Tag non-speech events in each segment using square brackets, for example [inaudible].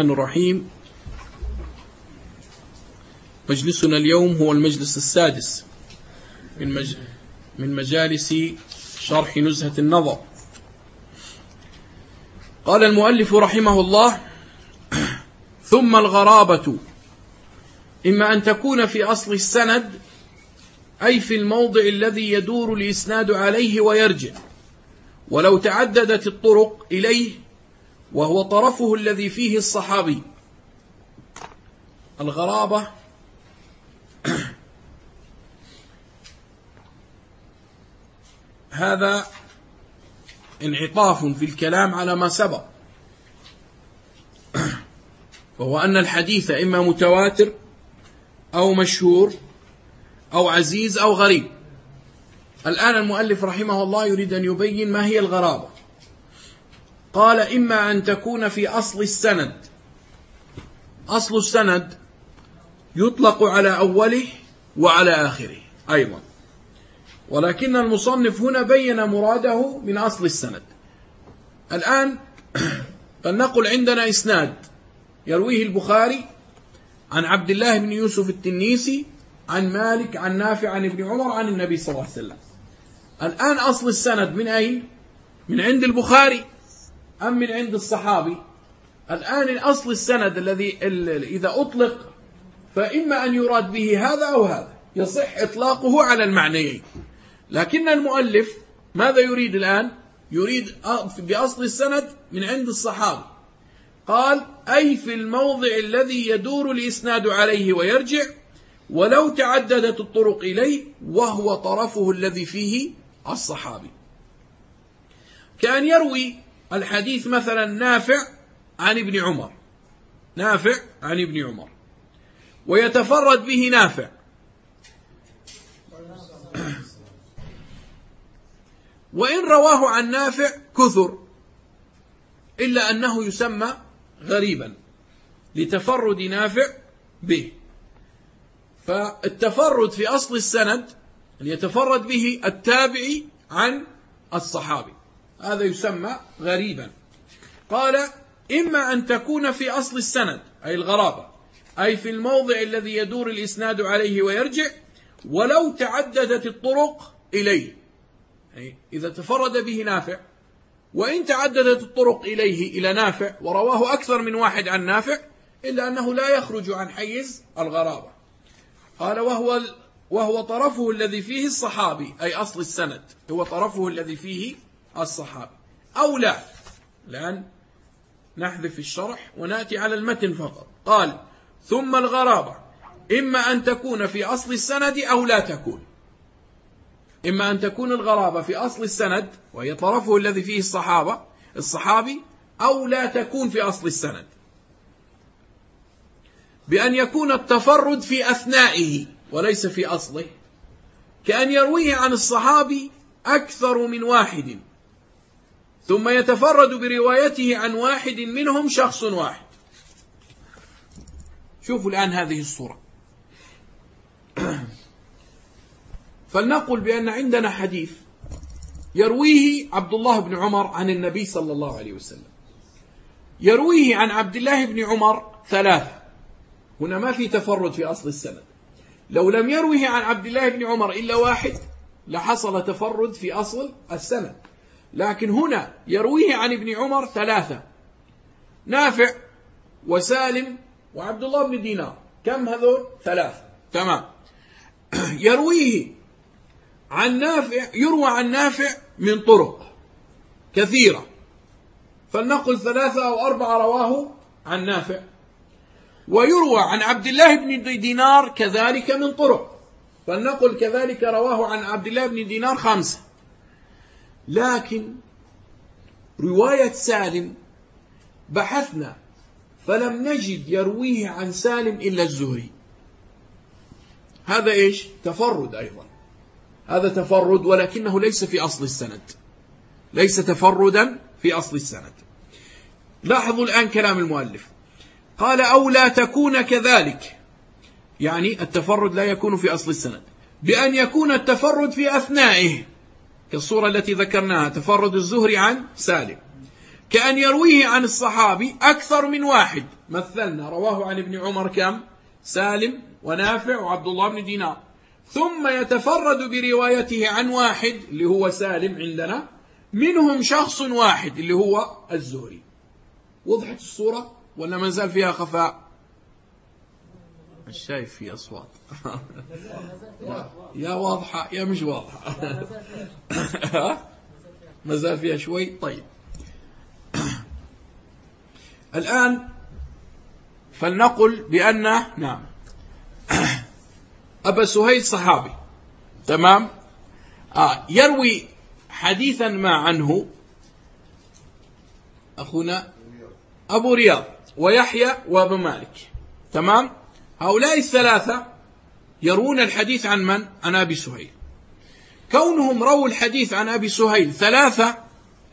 الرحمن الرحيم. مجلسنا اليوم هو المجلس السادس من, مج... من مجالس شرح نزهة النظر. قال المؤلف رحمه الله ثم الغرابة. إما أن تكون في أصل السند أي في الموضع الذي يدور الإسناد عليه ويرجع. ولو تعددت الطرق إليه وهو طرفه الذي فيه الصحابي. الغرابة [clears throat] هذا انعطاف في الكلام على ما سبق. [clears throat] وهو أن الحديث إما متواتر أو مشهور أو عزيز أو غريب. الآن المؤلف رحمه الله يريد أن يبين ما هي الغرابة. قال إما أن تكون في أصل السند. أصل السند يطلق على أوله وعلى آخره أيضا. ولكن المصنف هنا بين مراده من أصل السند. الآن [clears throat] فلنقل عندنا إسناد يرويه البخاري عن عبد الله بن يوسف التنيسي عن مالك عن نافع عن ابن عمر عن النبي صلى الله عليه وسلم. الآن أصل السند من أين؟ من عند البخاري. أم من عند الصحابي؟ الآن أصل السند الذي إذا أطلق فإما أن يراد به هذا أو هذا. يصح إطلاقه على المعنيين. لكن المؤلف ماذا يريد الآن؟ يريد بأصل السند من عند الصحابي. قال أي في الموضع الذي يدور الإسناد عليه ويرجع ولو تعددت الطرق إليه وهو طرفه الذي فيه الصحابي. كان يروي الحديث مثلا نافع عن ابن عمر. نافع عن ابن عمر. ويتفرد به نافع. وإن رواه عن نافع كثر إلا أنه يسمى غريبا لتفرد نافع به. فالتفرد في أصل السند أن يتفرد به التابعي عن الصحابي. هذا يسمى غريبا. قال إما أن تكون في أصل السند أي الغرابة أي في الموضع الذي يدور الإسناد عليه ويرجع ولو تعددت الطرق إليه. أي إذا تفرد به نافع وإن تعددت الطرق إليه إلى نافع ورواه أكثر من واحد عن نافع إلا أنه لا يخرج عن حيز الغرابة. قال وهو وهو طرفه الذي فيه الصحابي أي أصل السند هو طرفه الذي فيه الصحابي أو لا. الآن نحذف الشرح ونأتي على المتن فقط. قال ثم الغرابة. إما أن تكون في أصل السند أو لا تكون. إما أن تكون الغرابة في أصل السند وهي طرفه الذي فيه الصحابة الصحابي أو لا تكون في أصل السند. بأن يكون التفرد في أثنائه وليس في أصله. كأن يرويه عن الصحابي أكثر من واحد. ثم يتفرد بروايته عن واحد منهم شخص واحد. شوفوا الآن هذه الصورة. [clears throat] فلنقل بأن عندنا حديث يرويه عبد الله بن عمر عن النبي صلى الله عليه وسلم. يرويه عن عبد الله بن عمر ثلاثة. هنا ما في تفرد في أصل السند. لو لم يروه عن عبد الله بن عمر إلا واحد لحصل تفرد في أصل السند. لكن هنا يرويه عن ابن عمر ثلاثة نافع وسالم وعبد الله بن دينار. كم هذول؟ ثلاثة تمام. [clears throat] يرويه عن نافع يروى عن نافع من طرق كثيرة. فلنقل ثلاثة أو أربعة رواه عن نافع. ويروى عن عبد الله بن دينار كذلك من طرق. فلنقل كذلك رواه عن عبد الله بن دينار خمسة. لكن رواية سالم بحثنا فلم نجد يرويه عن سالم إلا الزهري. هذا إيش؟ تفرد أيضا. هذا تفرد ولكنه ليس في أصل السند. ليس تفردا في أصل السند. لاحظوا الآن كلام المؤلف. قال أو لا تكون كذلك. يعني التفرد لا يكون في أصل السند. بأن يكون التفرد في أثنائه. كالصورة التي ذكرناها تفرد الزهري عن سالم. كأن يرويه عن الصحابي أكثر من واحد. مثلنا رواه عن ابن عمر كم؟ سالم ونافع وعبد الله بن دينار. ثم يتفرد بروايته عن واحد اللي هو سالم عندنا. منهم شخص واحد اللي هو الزهري. وضحت الصورة ولا ما زال فيها خفاء؟ مش شايف في أصوات. يا واضحة يا مش واضحة. ما زال فيها شوي؟ طيب. الآن فلنقل بأن نعم. أبا سهيل صحابي. تمام؟ آه يروي حديثا ما عنه أخونا أبو رياض ويحيى وأبو مالك. تمام؟ هؤلاء الثلاثة يرون الحديث عن من؟ عن أبي سهيل. كونهم رووا الحديث عن أبي سهيل ثلاثة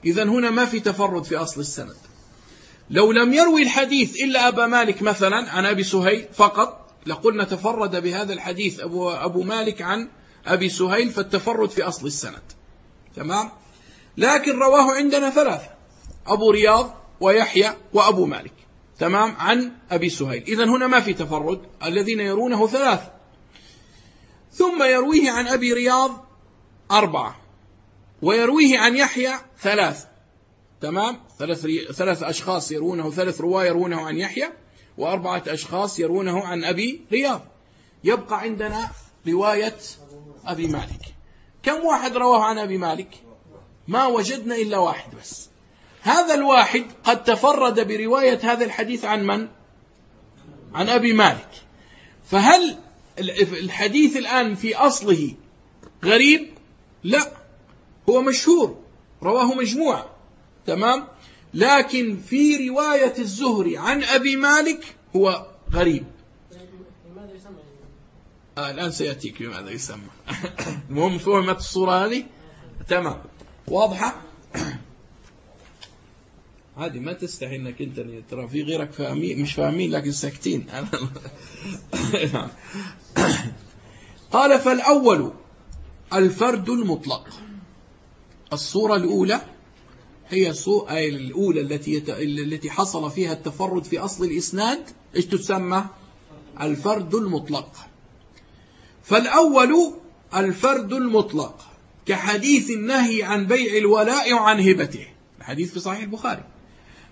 إذا هنا ما في تفرد في أصل السند. لو لم يروي الحديث إلا أبا مالك مثلا عن أبي سهيل فقط لقلنا تفرد بهذا الحديث أبو, أبو مالك عن أبي سهيل فالتفرد في أصل السند. تمام؟ لكن رواه عندنا ثلاثة أبو رياض ويحيى وأبو مالك. تمام؟ عن أبي سهيل. إذا هنا ما في تفرد. الذين يرونه ثلاثة ثم يرويه عن أبي رياض أربعة. ويرويه عن يحيى ثلاث. تمام؟ ثلاث, ثلاث أشخاص يرونه ثلاث رواة يرونه عن يحيى وأربعة أشخاص يرونه عن أبي رياض. يبقى عندنا رواية أبي مالك. كم واحد رواه عن أبي مالك؟ ما وجدنا إلا واحد بس. هذا الواحد قد تفرد برواية هذا الحديث عن من؟ عن أبي مالك. فهل الحديث الآن في أصله غريب؟ لا. هو مشهور. رواه مجموعة تمام؟ لكن في رواية الزهري عن أبي مالك هو غريب. آه الآن سيأتيك بماذا يسمى. [coughs] المهم فهمت الصورة هذه؟ تمام. واضحة؟ عادي ما تستحي إنك انت ترى. في غيرك فاهمين مش فاهمين لكن ساكتين. [laughs] قال فالأول الفرد المطلق. الصورة الأولى هي الأولى التي التي حصل فيها التفرد في أصل الإسناد. إيش تسمى؟ الفرد المطلق. فالأول الفرد المطلق كحديث النهي عن بيع الولاء وعن هبته. الحديث في صحيح البخاري.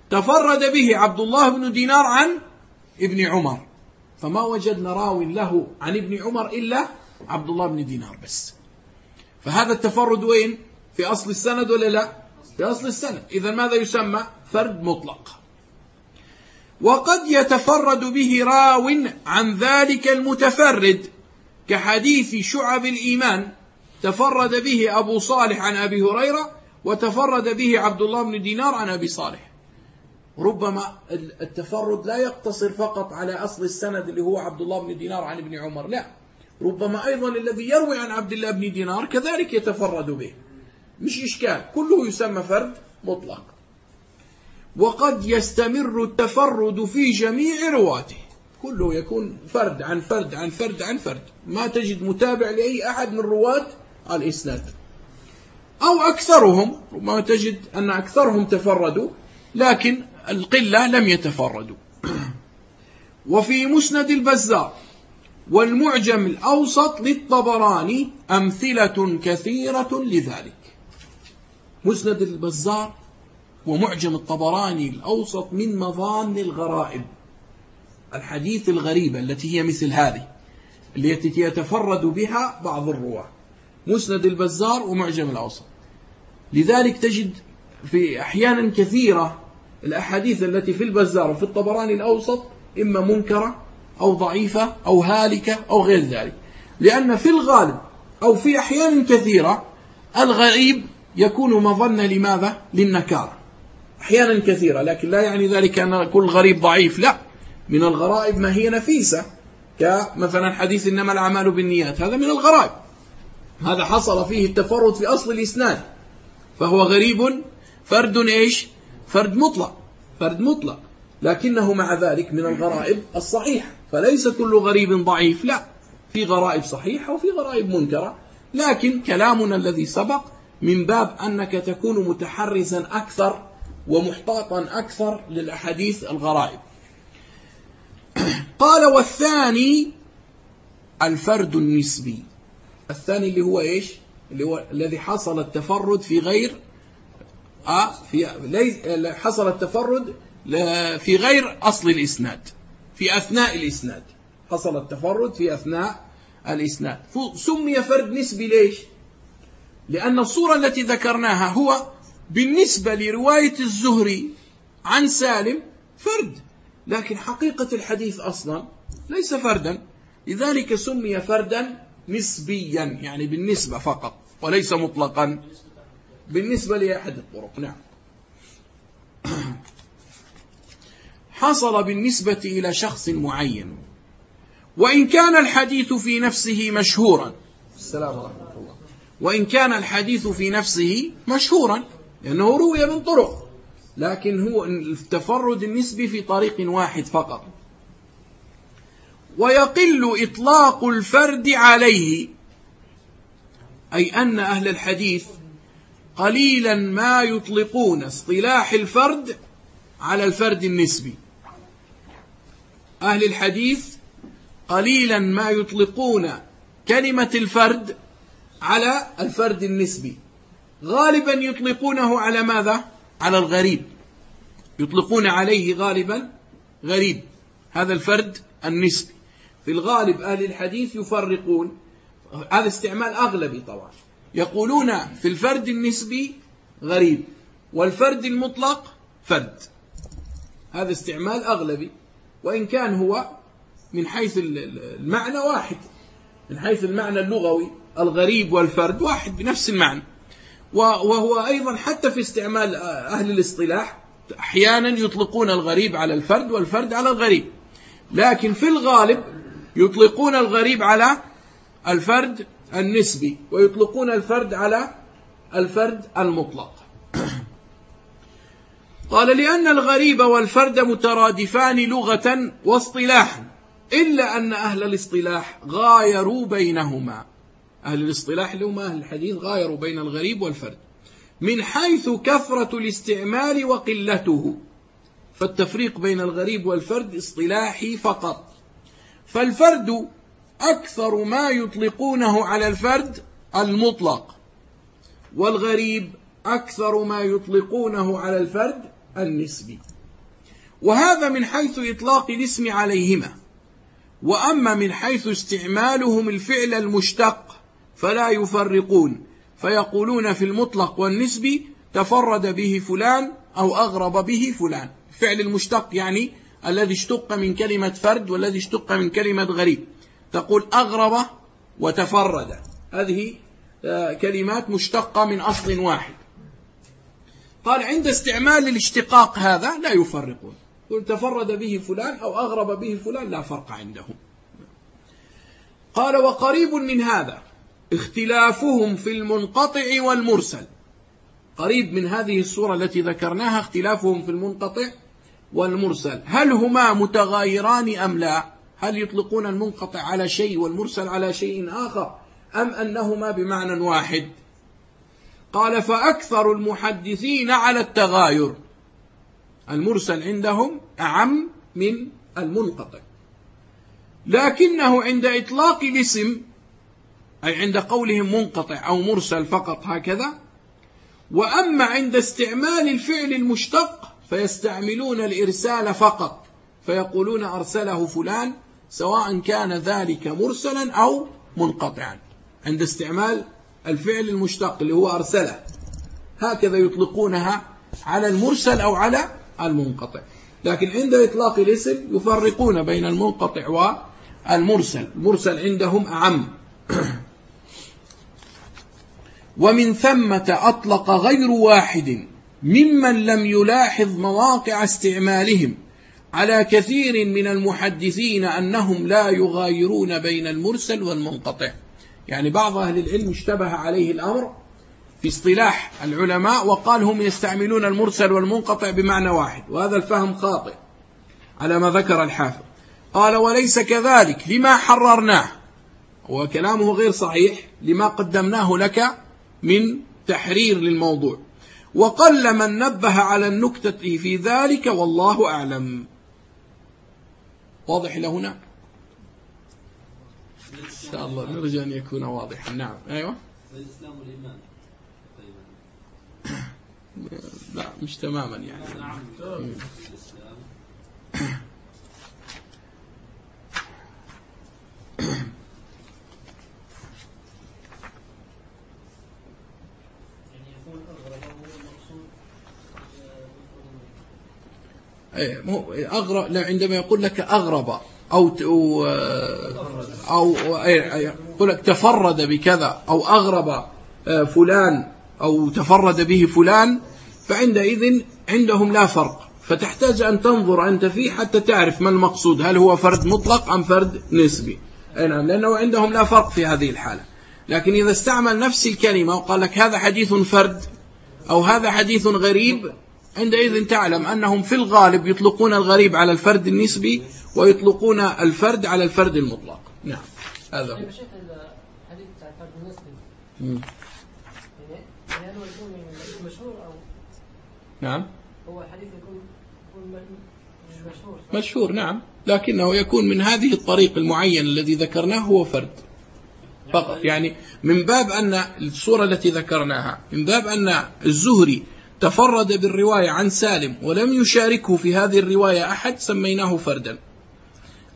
تفرد به عبد الله بن دينار عن ابن عمر. فما وجدنا راو له عن ابن عمر إلا عبد الله بن دينار بس. فهذا التفرد وين؟ في أصل السند ولا لا؟ في أصل السند. إذا ماذا يسمى؟ فرد مطلق. وقد يتفرد به راو عن ذلك المتفرد كحديث شعب الإيمان. تفرد به أبو صالح عن أبي هريرة وتفرد به عبد الله بن دينار عن أبي صالح. ربما التفرد لا يقتصر فقط على أصل السند اللي هو عبد الله بن دينار عن ابن عمر لا. ربما أيضا الذي يروي عن عبد الله بن دينار كذلك يتفرد به. مش إشكال كله يسمى فرد مطلق. وقد يستمر التفرد في جميع رواته. كله يكون فرد عن فرد عن فرد عن فرد. ما تجد متابع لأي أحد من رواة الإسناد. أو أكثرهم ربما تجد أن أكثرهم تفردوا لكن القلة لم يتفردوا. وفي مسند البزار والمعجم الأوسط للطبراني أمثلة كثيرة لذلك. مسند البزار ومعجم الطبراني الأوسط من مظان الغرائب. الحديث الغريبة التي هي مثل هذه التي يتفرد بها بعض الرواة. مسند البزار ومعجم الأوسط. لذلك تجد في أحيانا كثيرة الأحاديث التي في البزار وفي الطبراني الأوسط إما منكرة أو ضعيفة أو هالكة أو غير ذلك. لأن في الغالب أو في أحيان كثيرة الغريب يكون مظنة لماذا؟ للنكارة. أحيانا كثيرة لكن لا يعني ذلك أن كل غريب ضعيف لا. من الغرائب ما هي نفيسة كمثلا حديث إنما الأعمال بالنيات هذا من الغرائب. هذا حصل فيه التفرد في أصل الإسناد فهو غريب فرد إيش؟ فرد مطلق فرد مطلق. لكنه مع ذلك من الغرائب الصحيحة. فليس كل غريب ضعيف لا. في غرائب صحيحة وفي غرائب منكرة. لكن كلامنا الذي سبق من باب أنك تكون متحرزا أكثر ومحتاطا أكثر للأحاديث الغرائب. قال والثاني الفرد النسبي. الثاني اللي هو إيش؟ اللي هو الذي حصل التفرد في غير آه في حصل التفرد في غير أصل الإسناد في أثناء الإسناد. حصل التفرد في أثناء الإسناد. سمي فرد نسبي ليش؟ لأن الصورة التي ذكرناها هو بالنسبة لرواية الزهري عن سالم فرد لكن حقيقة الحديث أصلا ليس فردا. لذلك سمي فردا نسبيا يعني بالنسبة فقط وليس مطلقا. بالنسبة لأحد الطرق. نعم. حصل بالنسبة إلى شخص معين وإن كان الحديث في نفسه مشهورا. السلام ورحمة الله. وإن كان الحديث في نفسه مشهورا لأنه روي من طرق لكن هو التفرد النسبي في طريق واحد فقط. ويقل إطلاق الفرد عليه أي أن أهل الحديث قليلا ما يطلقون اصطلاح الفرد على الفرد النسبي. أهل الحديث قليلا ما يطلقون كلمة الفرد على الفرد النسبي. غالبا يطلقونه على ماذا؟ على الغريب. يطلقون عليه غالبا غريب هذا الفرد النسبي. في الغالب أهل الحديث يفرقون هذا استعمال أغلبي طبعا. يقولون في الفرد النسبي غريب والفرد المطلق فرد. هذا استعمال أغلبي وإن كان هو من حيث المعنى واحد من حيث المعنى اللغوي الغريب والفرد واحد بنفس المعنى. وهو أيضا حتى في استعمال أهل الاصطلاح أحيانا يطلقون الغريب على الفرد والفرد على الغريب. لكن في الغالب يطلقون الغريب على الفرد النسبي ويطلقون الفرد على الفرد المطلق. قال لأن الغريب والفرد مترادفان لغة واصطلاحا إلا أن أهل الاصطلاح غايروا بينهما. أهل الاصطلاح اللي هم أهل الحديث غايروا بين الغريب والفرد من حيث كثرة الاستعمال وقلته. فالتفريق بين الغريب والفرد اصطلاحي فقط. فالفرد أكثر ما يطلقونه على الفرد المطلق والغريب أكثر ما يطلقونه على الفرد النسبي. وهذا من حيث إطلاق الاسم عليهما. وأما من حيث استعمالهم الفعل المشتق فلا يفرقون فيقولون في المطلق والنسبي تفرد به فلان أو أغرب به فلان. فعل المشتق يعني الذي اشتق من كلمة فرد والذي اشتق من كلمة غريب. تقول أغرب وتفرد. هذه آه، كلمات مشتقة من أصل واحد. قال عند استعمال الاشتقاق هذا لا يفرقون. قل تفرد به فلان أو أغرب به فلان لا فرق عندهم قال وقريب من هذا اختلافهم في المنقطع والمرسل. قريب من هذه الصورة التي ذكرناها اختلافهم في المنقطع والمرسل. هل هما متغايران أم لا؟ هل يطلقون المنقطع على شيء والمرسل على شيء آخر أم أنهما بمعنى واحد؟ قال فأكثر المحدثين على التغاير. المرسل عندهم أعم من المنقطع. لكنه عند إطلاق الاسم أي عند قولهم منقطع أو مرسل فقط هكذا وأما عند استعمال الفعل المشتق فيستعملون الإرسال فقط فيقولون أرسله فلان سواء كان ذلك مرسلا أو منقطعا. عند استعمال الفعل المشتق اللي هو أرسله هكذا يطلقونها على المرسل أو على المنقطع. لكن عند إطلاق الاسم يفرقون بين المنقطع والمرسل. المرسل عندهم أعم. [clears throat] ومن ثمة أطلق غير واحد ممن لم يلاحظ مواقع استعمالهم. على كثير من المحدثين أنهم لا يغايرون بين المرسل والمنقطع. يعني بعض أهل العلم اشتبه عليه الأمر في اصطلاح العلماء وقال هم يستعملون المرسل والمنقطع بمعنى واحد وهذا الفهم خاطئ على ما ذكر الحافظ. قال وليس كذلك لما حررناه؟ وكلامه غير صحيح لما قدمناه لك من تحرير للموضوع. وقل من نبه على النكتة في ذلك والله أعلم. واضح لهنا إن شاء الله نرجو أن يكون واضحا. نعم. أيوة. الإسلام والإيمان لا مش تماما يعني. إيه، أغرب عندما يقول لك أغرب أو أو إيه، يقول لك تفرد بكذا أو أغرب آه، فلان أو تفرد به فلان فعندئذ عندهم لا فرق. فتحتاج أن تنظر أنت فيه حتى تعرف ما المقصود هل هو فرد مطلق أم فرد نسبي. أي نعم لأنه عندهم لا فرق في هذه الحالة. لكن إذا استعمل نفس الكلمة وقال لك هذا حديث فرد أو هذا حديث غريب عندئذ تعلم أنهم في الغالب يطلقون الغريب على الفرد النسبي ويطلقون الفرد على الفرد المطلق. نعم. هذا هو. يعني أو؟ نعم. هو يكون مشهور. مشهور نعم. لكنه يكون من هذه الطريق المعين الذي ذكرناه هو فرد. فقط. يعني من باب أن الصورة التي ذكرناها من باب أن الزهري تفرد بالرواية عن سالم ولم يشاركه في هذه الرواية أحد سميناه فردا.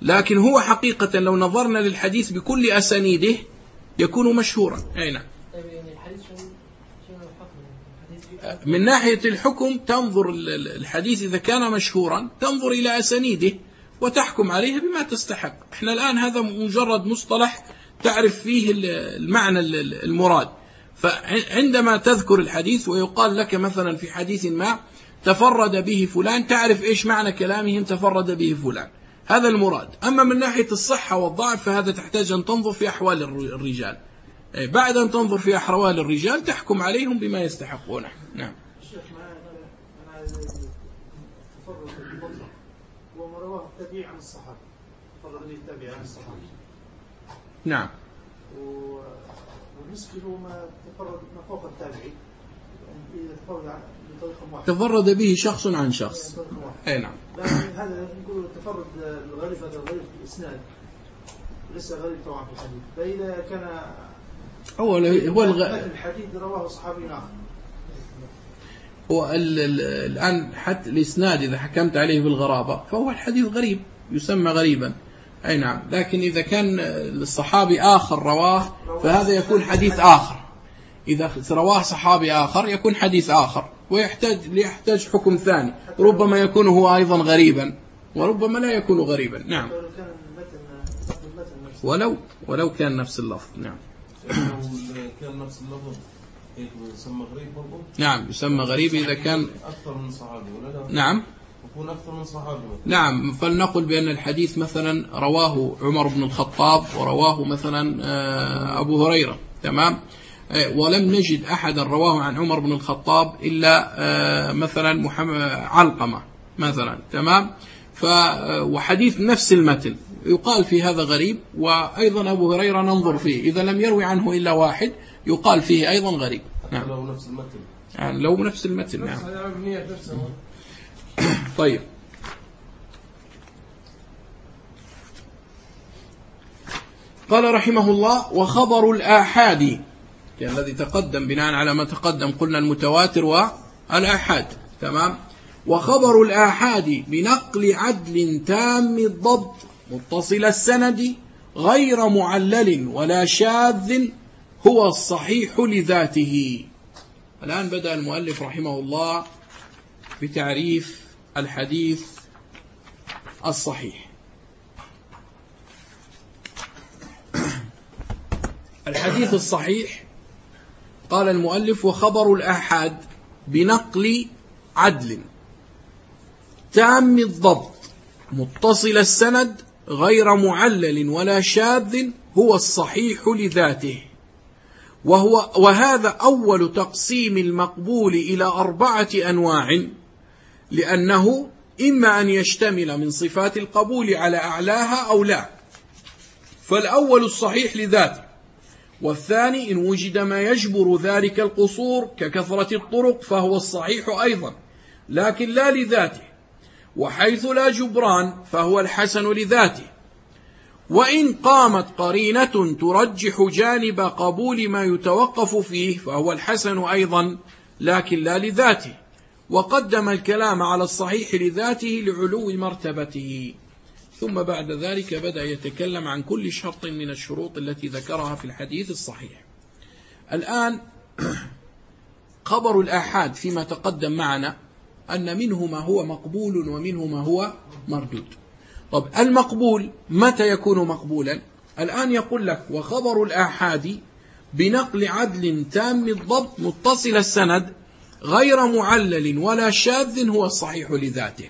لكن هو حقيقة لو نظرنا للحديث بكل أسانيده يكون مشهورا. أي نعم. من ناحية الحكم تنظر الحديث إذا كان مشهورا تنظر إلى أسانيده وتحكم عليه بما تستحق. إحنا الآن هذا مجرد مصطلح تعرف فيه المعنى المراد. فعندما تذكر الحديث ويقال لك مثلا في حديث ما تفرد به فلان تعرف إيش معنى كلامهم تفرد به فلان. هذا المراد. أما من ناحية الصحة والضعف فهذا تحتاج أن تنظر في أحوال الرجال. بعد أن تنظر في أحوال الرجال تحكم عليهم بما يستحقونه. نعم. التابعي عن الصحابة. تفرد التابعي عن الصحابة. نعم. ما تفرد ما فوق التابعي. يعني تفرد به شخص عن شخص. أي نعم. هذا نقول التفرد الغريب هذا الغريب في الإسناد. لسه غريب طبعا في الحديث. فإذا كان هو هو. الحديث رواه صحابي آخر. هو الآن حتى الإسناد إذا حكمت عليه بالغرابة فهو الحديث غريب يسمى غريبا. أي نعم. لكن إذا كان الصحابي آخر رواه فهذا يكون حديث آخر. إذا رواه صحابي آخر يكون حديث آخر. ويحتاج ليحتاج حكم ثاني. ربما يكون هو أيضا غريبا وربما لا يكون غريبا. نعم. ولو ولو كان نفس اللفظ. نعم. كان نفس اللفظ يسمى غريب نعم يسمى غريب إذا كان أكثر من صحابي ولا لا؟ نعم. يكون أكثر من صحابي نعم فلنقل بأن الحديث مثلا رواه عمر بن الخطاب ورواه مثلا آه، أبو هريرة تمام؟ آه، ولم نجد أحدا رواه عن عمر بن الخطاب إلا آه، مثلا محمد علقمة مثلا تمام؟ ف وحديث نفس المتن. يقال في هذا غريب وأيضا أبو هريرة ننظر فيه. إذا لم يروي عنه إلا واحد يقال فيه أيضا غريب. نعم. لو نفس المتن. يعني لو نفس المتن نعم. [coughs] طيب. قال رحمه الله وخبر الآحاد يعني الذي تقدم بناء على ما تقدم قلنا المتواتر والآحاد تمام؟ وخبر الآحاد بنقل عدل تام الضبط متصل السند غير معلل ولا شاذ هو الصحيح لذاته. الآن بدأ المؤلف رحمه الله بتعريف الحديث الصحيح. الحديث الصحيح قال المؤلف وخبر الآحاد بنقل عدل. تام الضبط. متصل السند غير معلل ولا شاذ هو الصحيح لذاته. وهو وهذا أول تقسيم المقبول إلى أربعة أنواع. لأنه إما أن يشتمل من صفات القبول على أعلاها أو لا. فالأول الصحيح لذاته. والثاني إن وجد ما يجبر ذلك القصور ككثرة الطرق فهو الصحيح أيضا لكن لا لذاته. وحيث لا جبران فهو الحسن لذاته. وإن قامت قرينة ترجح جانب قبول ما يتوقف فيه فهو الحسن أيضا لكن لا لذاته. وقدم الكلام على الصحيح لذاته لعلو مرتبته. ثم بعد ذلك بدأ يتكلم عن كل شرط من الشروط التي ذكرها في الحديث الصحيح. الآن [clears throat] خبر الآحاد فيما تقدم معنا أن منه ما هو مقبول ومنه ما هو مردود. طب المقبول متى يكون مقبولا؟ الآن يقول لك وخبر الآحاد بنقل عدل تام الضبط متصل السند غير معلل ولا شاذ هو الصحيح لذاته.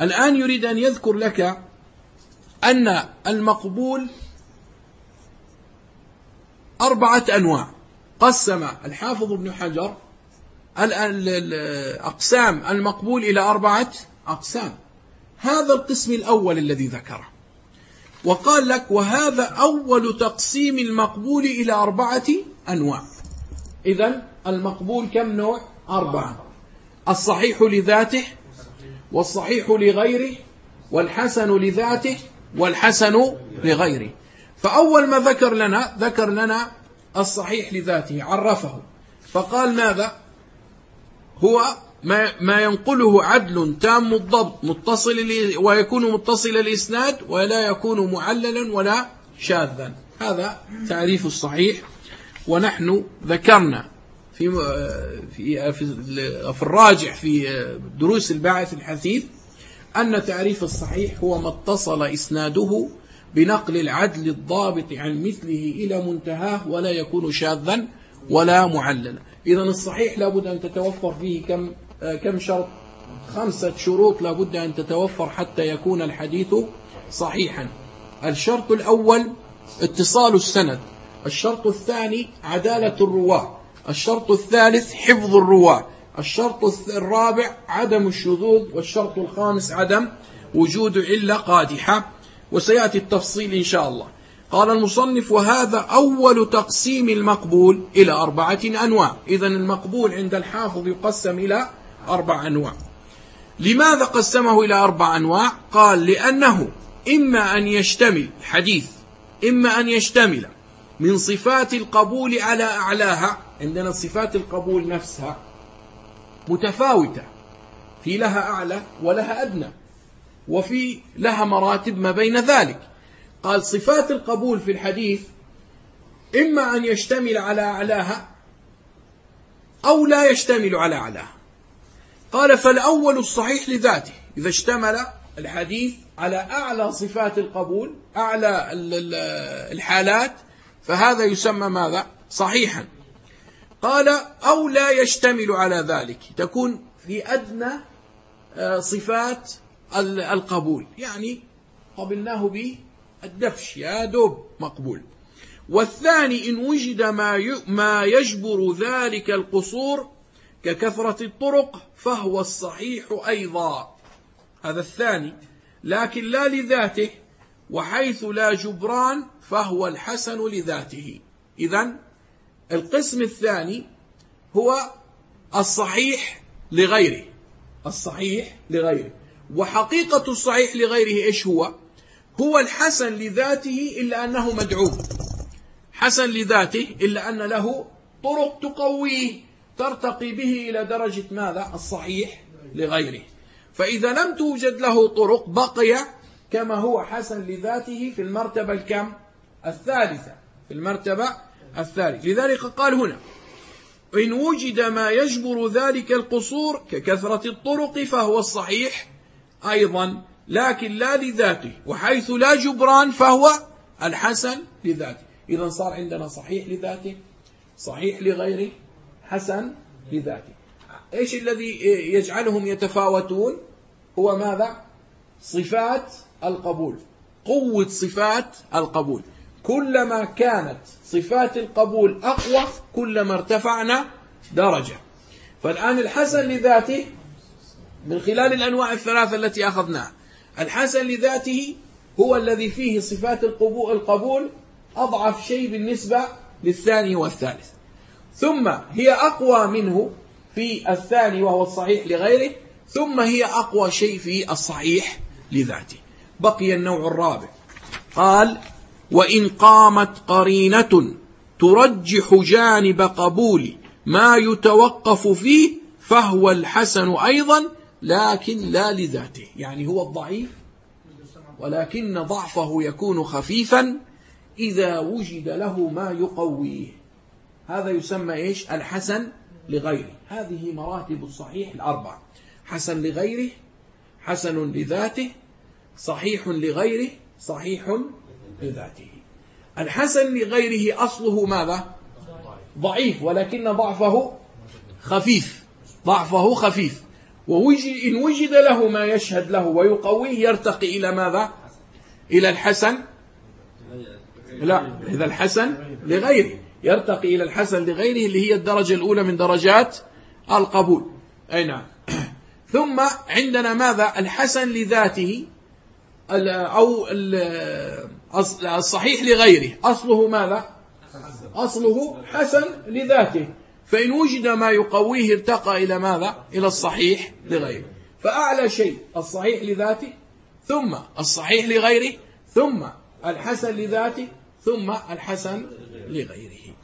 الآن يريد أن يذكر لك أن المقبول أربعة أنواع. قسم الحافظ ابن حجر أقسام المقبول إلى أربعة أقسام. هذا القسم الأول الذي ذكره. وقال لك وهذا أول تقسيم المقبول إلى أربعة أنواع. إذا المقبول كم نوع؟ أربعة. الصحيح لذاته والصحيح لغيره والحسن لذاته والحسن لغيره. فأول ما ذكر لنا ذكر لنا الصحيح لذاته عرفه. فقال ماذا؟ هو ما, ما ينقله عدل تام الضبط متصل ويكون متصل الإسناد ولا يكون معللا ولا شاذا. هذا تعريف الصحيح. ونحن ذكرنا في في في الراجع في دروس الباعث الحثيث أن تعريف الصحيح هو ما اتصل إسناده بنقل العدل الضابط عن مثله إلى منتهاه ولا يكون شاذا ولا معللا. إذا الصحيح لابد أن تتوفر فيه كم كم شرط؟ خمسة شروط لابد أن تتوفر حتى يكون الحديث صحيحا. الشرط الأول اتصال السند. الشرط الثاني عدالة الرواة. الشرط الثالث حفظ الرواة. الشرط الرابع عدم الشذوذ والشرط الخامس عدم وجود علة قادحة. وسيأتي التفصيل إن شاء الله. قال المصنف وهذا أول تقسيم المقبول إلى أربعة أنواع. إذا المقبول عند الحافظ يقسم إلى أربع أنواع. لماذا قسمه إلى أربع أنواع؟ قال لأنه إما أن يشتمل حديث إما أن يشتمل من صفات القبول على أعلاها عندنا صفات القبول نفسها متفاوتة. في لها أعلى ولها أدنى وفي لها مراتب ما بين ذلك. قال صفات القبول في الحديث إما أن يشتمل على أعلاها أو لا يشتمل على أعلاها. قال فالأول الصحيح لذاته إذا اشتمل الحديث على أعلى صفات القبول أعلى الحالات فهذا يسمى ماذا؟ صحيحا. قال أو لا يشتمل على ذلك. تكون في أدنى آه، صفات القبول. يعني قبلناه بالدفش يا دوب مقبول. والثاني إن وجد ما يجبر ذلك القصور ككثرة الطرق فهو الصحيح أيضا. هذا الثاني. لكن لا لذاته وحيث لا جبران فهو الحسن لذاته. إذا القسم الثاني هو الصحيح لغيره. الصحيح لغيره. وحقيقة الصحيح لغيره إيش هو؟ هو الحسن لذاته إلا أنه مدعوم. حسن لذاته إلا أن له طرق تقويه ترتقي به إلى درجة ماذا؟ الصحيح لغيره. فإذا لم توجد له طرق بقي كما هو حسن لذاته في المرتبة الكم؟ الثالثة. في المرتبة الثالث. لذلك قال هنا إن وجد ما يجبر ذلك القصور ككثرة الطرق فهو الصحيح أيضا لكن لا لذاته وحيث لا جبران فهو الحسن لذاته. إذا صار عندنا صحيح لذاته صحيح لغيره حسن لذاته. إيش الذي يجعلهم يتفاوتون؟ هو ماذا؟ صفات القبول قوة صفات القبول. كلما كانت صفات القبول أقوى كلما ارتفعنا درجة. فالآن الحسن لذاته من خلال الأنواع الثلاثة التي أخذناها الحسن لذاته هو الذي فيه صفات القبول أضعف شيء بالنسبة للثاني والثالث. ثم هي أقوى منه في الثاني وهو الصحيح لغيره ثم هي أقوى شيء في الصحيح لذاته. بقي النوع الرابع. قال وإن قامت قرينة ترجح جانب قبول ما يتوقف فيه فهو الحسن أيضا لكن لا لذاته. يعني هو الضعيف ولكن ضعفه يكون خفيفا إذا وجد له ما يقويه. هذا يسمى إيش؟ الحسن لغيره. هذه مراتب الصحيح الأربعة. حسن لغيره حسن لذاته صحيح لغيره صحيح لذاته الحسن لغيره أصله ماذا؟ ضعيف ولكن ضعفه خفيف. ضعفه خفيف. ووجد إن وجد له ما يشهد له ويقويه يرتقي إلى ماذا؟ إلى الحسن؟ لا إذا الحسن لغيره. يرتقي إلى الحسن لغيره اللي هي الدرجة الأولى من درجات القبول. أي نعم. [clears throat] ثم عندنا ماذا؟ الحسن لذاته أو الصحيح لغيره. أصله ماذا؟ أصله حسن لذاته. فإن وجد ما يقويه ارتقى إلى ماذا؟ إلى الصحيح لغيره. فأعلى شيء الصحيح لذاته ثم الصحيح لغيره ثم الحسن لذاته ثم الحسن لغيره.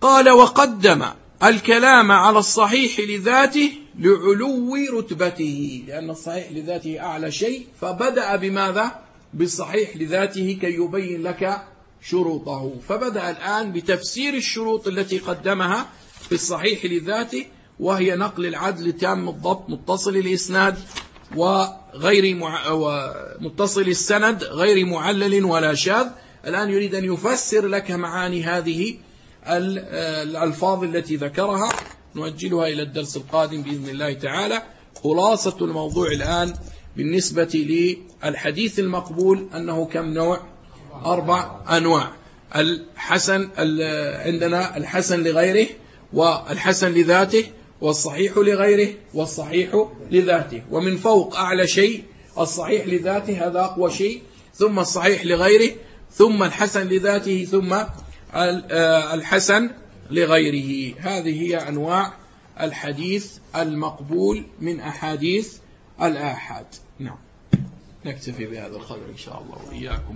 قال وقدم الكلام على الصحيح لذاته لعلو رتبته. لأن الصحيح لذاته أعلى شيء فبدأ بماذا؟ بالصحيح لذاته كي يبين لك شروطه. فبدأ الآن بتفسير الشروط التي قدمها في الصحيح لذاته وهي نقل العدل تام الضبط متصل الإسناد وغير مع... ومتصل السند غير معلل ولا شاذ. الآن يريد أن يفسر لك معاني هذه الألفاظ التي ذكرها. نؤجلها إلى الدرس القادم بإذن الله تعالى. خلاصة الموضوع الآن بالنسبة للحديث المقبول أنه كم نوع؟ أربع أنواع. الحسن عندنا الحسن لغيره والحسن لذاته والصحيح لغيره والصحيح لذاته. ومن فوق أعلى شيء الصحيح لذاته هذا أقوى شيء ثم الصحيح لغيره ثم الحسن لذاته ثم آه، الحسن لغيره. هذه هي أنواع الحديث المقبول من أحاديث الآحاد. نعم. نكتفي بهذا القدر إن شاء الله وإياكم.